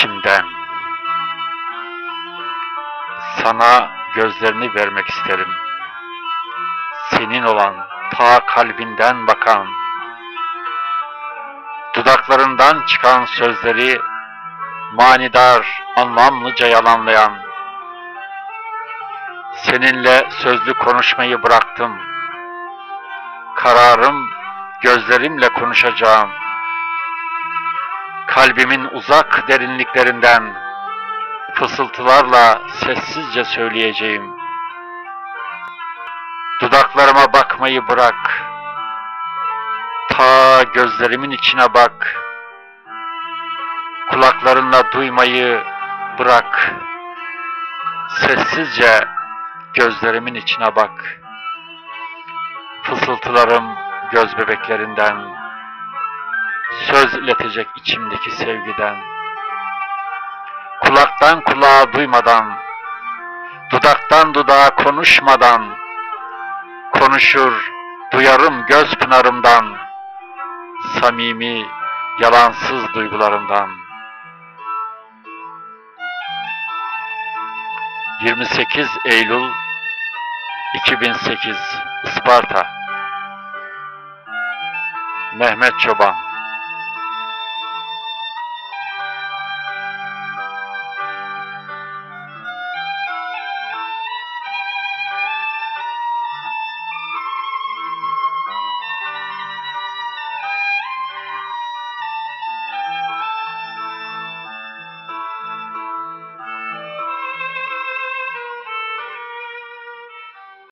kalbinden. Sana gözlerini vermek isterim. Senin olan ta kalbinden bakan, dudaklarından çıkan sözleri manidar, anlamlıca yalanlayan, seninle sözlü konuşmayı bıraktım. Kararım gözlerimle konuşacağım. Kalbimin uzak derinliklerinden fısıltılarla sessizce söyleyeceğim. Dudaklarıma bakmayı bırak. Ta gözlerimin içine bak. Kulaklarınla duymayı bırak. Sessizce gözlerimin içine bak. Fısıltılarım göz bebeklerinden, söz iletecek içimdeki sevgiden. Kulaktan kulağa duymadan, dudaktan dudağa konuşmadan, konuşur, duyarım göz pınarımdan, samimi, yalansız duygularımdan. 28 Eylül 2008 Isparta Mehmet Çoban